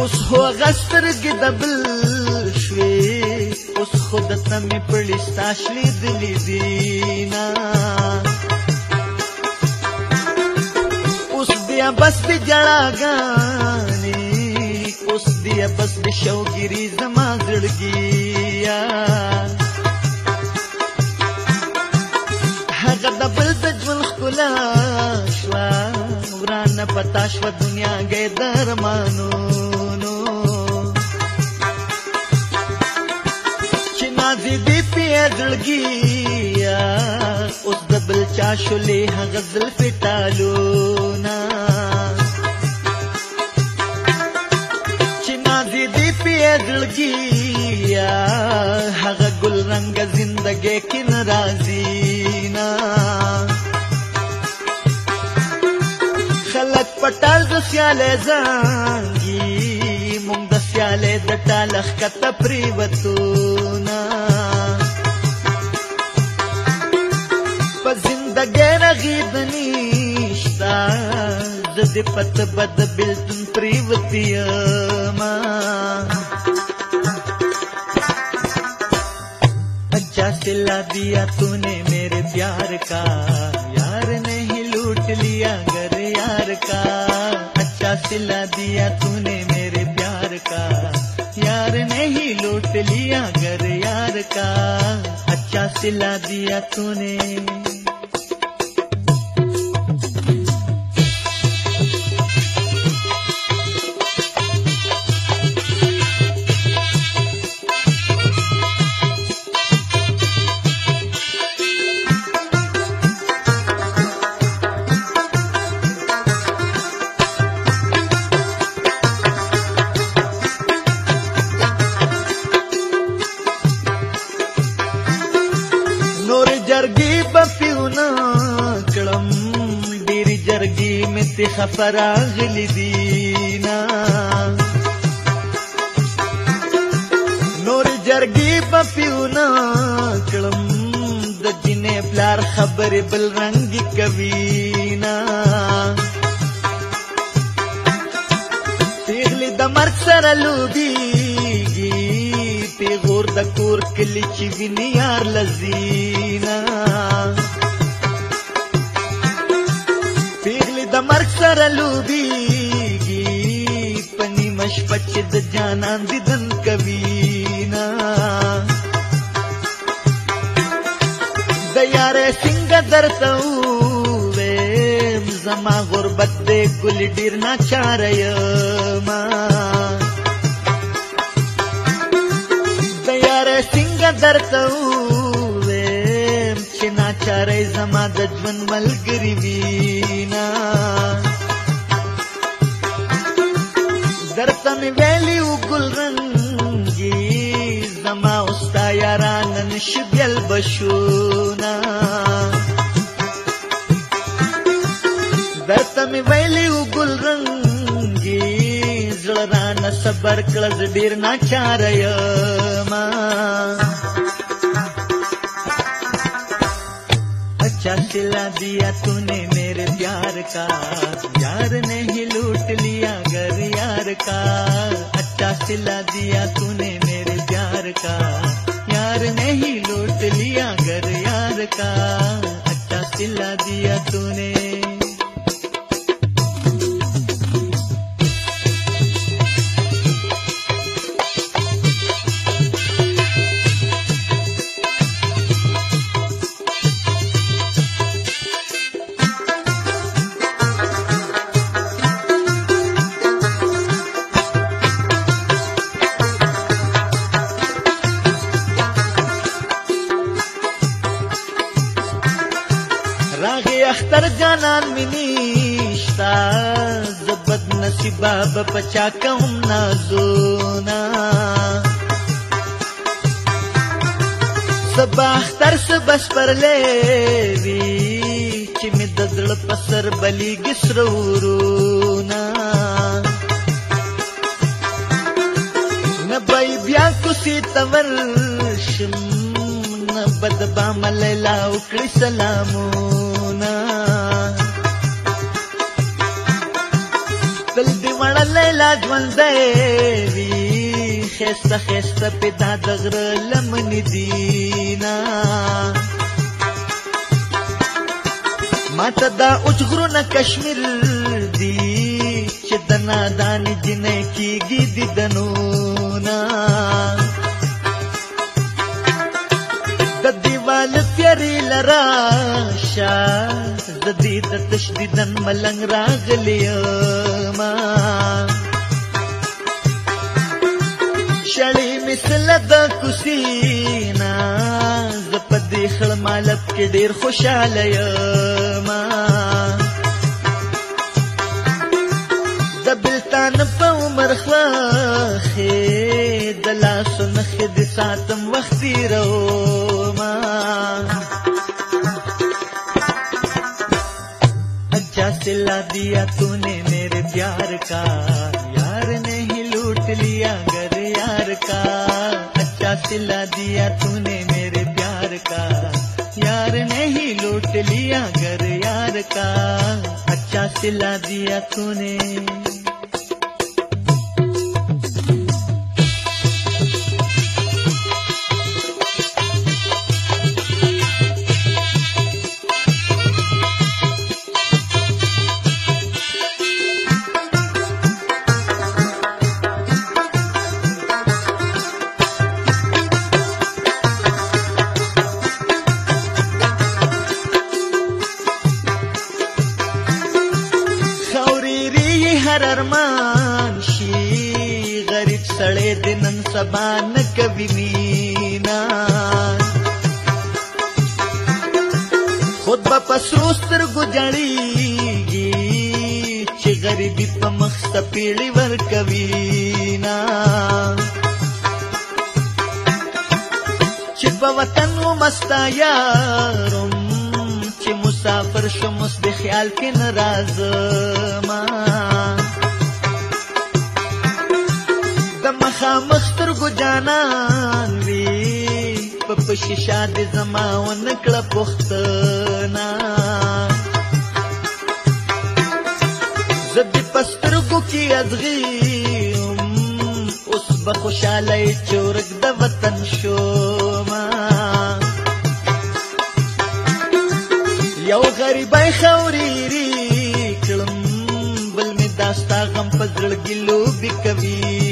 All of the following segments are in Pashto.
اوس هو غسترګې د بل شوې اوس خو د تمې پړې ستا شلیدلې دي نه اوس بیا بس د جړاګانې اوس بیا بس د شوګیري زما زړګیه هغه د بل د ژوند ښکلا شوه ورانه پتا شوه دنیا ګې درمانو زړګیا اوس د بل چا شولې هغه زلفې تالونه چې مازې دې پې زړګیا هغه ګل رنګه زندګۍ کې ناراضي نه خلک پټل د خیال ځانګي مونږ د خیال د ټالخ کته پریوتونه ಗೇರಗೀದನೀಷ್ಟ ಜದಿ ಪತ್ ಬದ ಬಿಲ್ತುನ್ ಪ್ರೀವತಿಯ अच्छा सिला दिया तूने मेरे प्यार का यार नहीं लूट लिया घर यार का अच्छा सिला दिया तूने मेरे प्यार का यार नहीं लूट लिया घर यार का अच्छा सिला दिया तूने لرګي مې خفر غلي دینا نور جرګي په پیونا کلم د جنې پلار خبر بل رنگ کوینا پیغلی د مرګ سره لودیږي پیغور د کور کلی چې ویني یار لزینا جانان دیدن کوینا د یارې څنګه درته ویم زما غربت دې ګل ډیر ناچاره یم د یارې څنګه درته ویم چې ناچاره زما د ژوند ملګری وینا पशूना ಬೆಳ್ತಮಿ ಬಯಲಿ ಉಗುಲ್ ರಂಗಿ ಜಳದಾನ ಸಬ್ಬರ್ ಕಳಜ ಬೀರ್ನ ಚಾರಯ अच्छा सिला दिया तूने मेरे प्यार का यार ने ही लूट लिया घर यार का अच्छा सिला दिया तूने मेरे प्यार का प्यार ने ही लूट लिया घर यार का अच्छा सिला दिया तूने راغي اختر جانان مني شتا زبد نصیبا بچا کوم نازونا سبا اختر سبس پر لوي چې مې د زړه په سر بلیږي سره ورونا نه بیا کوسي تور شم محبت با ملیلا وکړي سلامونه دل دی وړه لیلا ژوندی وي خسته خسته پیدا د غره لمنې دینا ماته دا اوچ غرونه کشمیر دی چې د نادانې جنۍ کېږي دیدنونه لارې لراشه د دې د تشدیدن ملنګ راغلی ما شړې مثله د کوسینا ز په دې خړ مالت کې ډېر خوشاله یم د بلتان په عمر خواخې د لاسو نخې د ساتم وخت تیرو बदला दिया तूने मेरे प्यार का यार नहीं लूट लिया घर यार का अच्छा सिला दिया तूने मेरे प्यार का यार नहीं लूट लिया घर यार का अच्छा सिला दिया तूने سبا نه کوي مینا خود په پسرو سترګو جړېږي چې غریبي په مخ سپېړې ورکوي نه چې په وطن مو مستایارم چې مسافر شم اوس د خیال کې نه راځم د مخامخ افغانان وي په پشیشا دې زما ونکړه پښتنا زه دې پسترګو کې ادغي اوس به خوشاله چورک د وطن شوما یو غریبای خوري ری کلم بل می داستا غم پزړګي لوبي کوي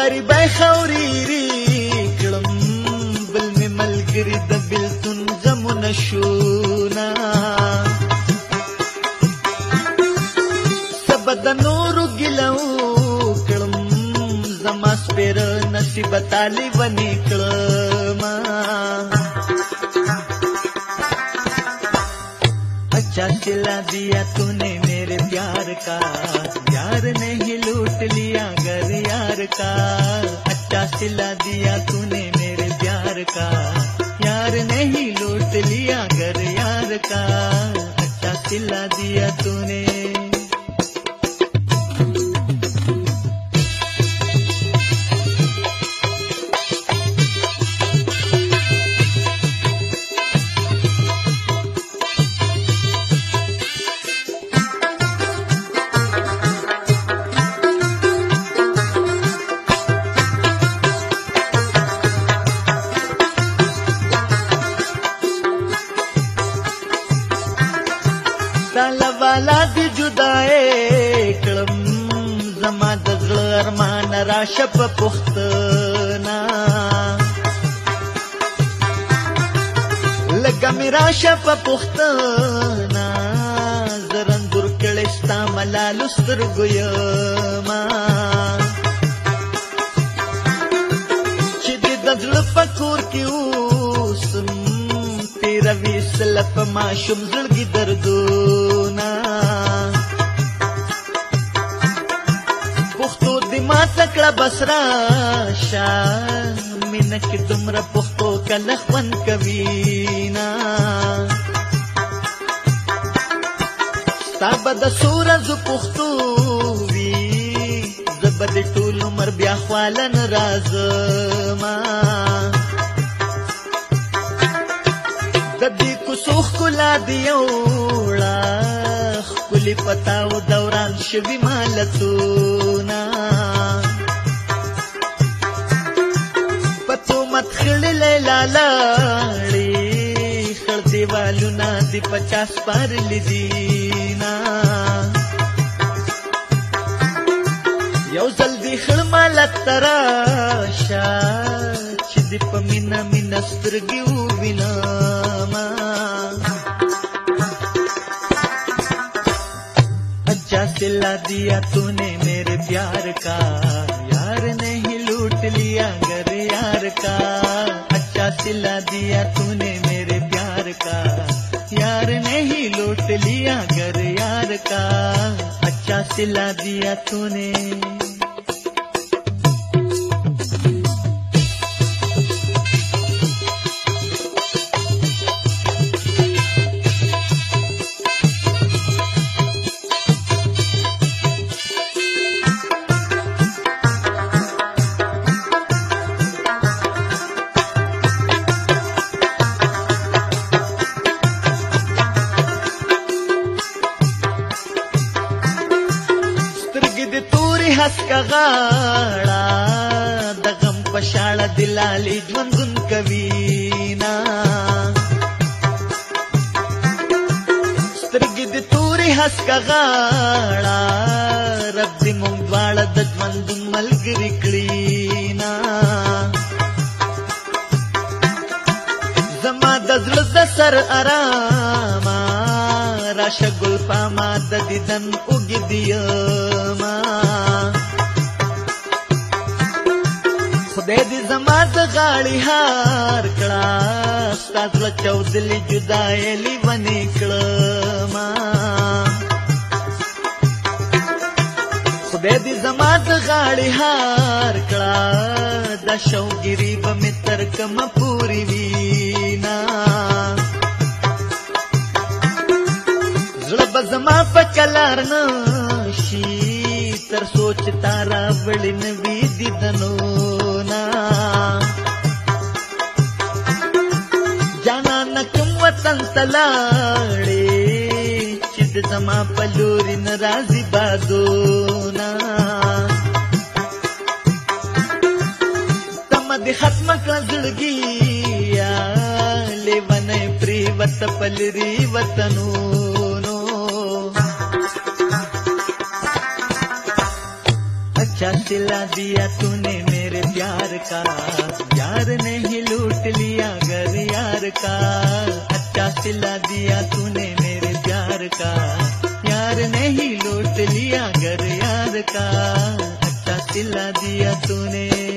غریبای خوري ری کړم بل می ملګری د بلتون غمونه شونا سبد نورو ګلو کړم زما سپر نصیب تالی ونی کړم अच्छा दिला दिया तूने मेरे प्यार का प्यार नहीं लूट लिया प्यार का अच्छा सिला दिया तूने मेरे प्यार का यार नहीं लौट लिया घर यार का अच्छा सिला दिया तूने شپ پختنا لګه میرا شپ پختنا زرن دور کلستا ملال سترګو ما چې د دزل فکور کې اوسم تیر ویسل په ما شوم زړګي دردونه کړه بسرا شاه منک دومره پختو کنه خوان کوي نا سبا د سورز پختو وی زبد ټول عمر بیا خوالن راز ما د دې کوسوخ کولا دیوړه خپل پتاو دوران شوی مالتونه लीजिए पचास पार लीजीना یو ځل دی خړما لترا شا چې د अच्छा सिला दिया तूने मेरे प्यार का यार नहीं लूट लिया घर यार का अच्छा सिला दिया तूने मेरे प्यार का यार ने ही लूट लिया घर यार का अच्छा सिला दिया तूने هسکه غاړه رب دې مونږ دواړه د ژوند ملګري کړي نا زما د زړه د سر آرامه راشه ګل پاما د دیدن وګدیما خدای دې زما د غاړي هار کړه استاد له چوزلې جدای لی ونی کړه ما خدای دې زما د غاړي هار کړه د شوګری به مې تر کم پوری وینا زړه به زما په چلار نه شي تر سوچ تارا وړي نه ತಲಾಳೆ ಚಿದ್ದ ಸಮ ಪಲ್ಲೂರಿನ ರಾಜಿ ಬಾದೋನ ತಮ್ಮದಿ ಹತ್ಮಕ್ಳ ಜುಳುಗಿಯ ಲೇವನ ಪ್ರೀವತ್ತ ಪಲ್ಲಿರಿ ವತನೂ अच्छा सिला दिया तूने मेरे प्यार का प्यार नहीं लूट लिया घर यार का क्या सिला दिया तूने मेरे प्यार का यार नहीं ही लूट लिया घर यार का अच्छा सिला दिया तूने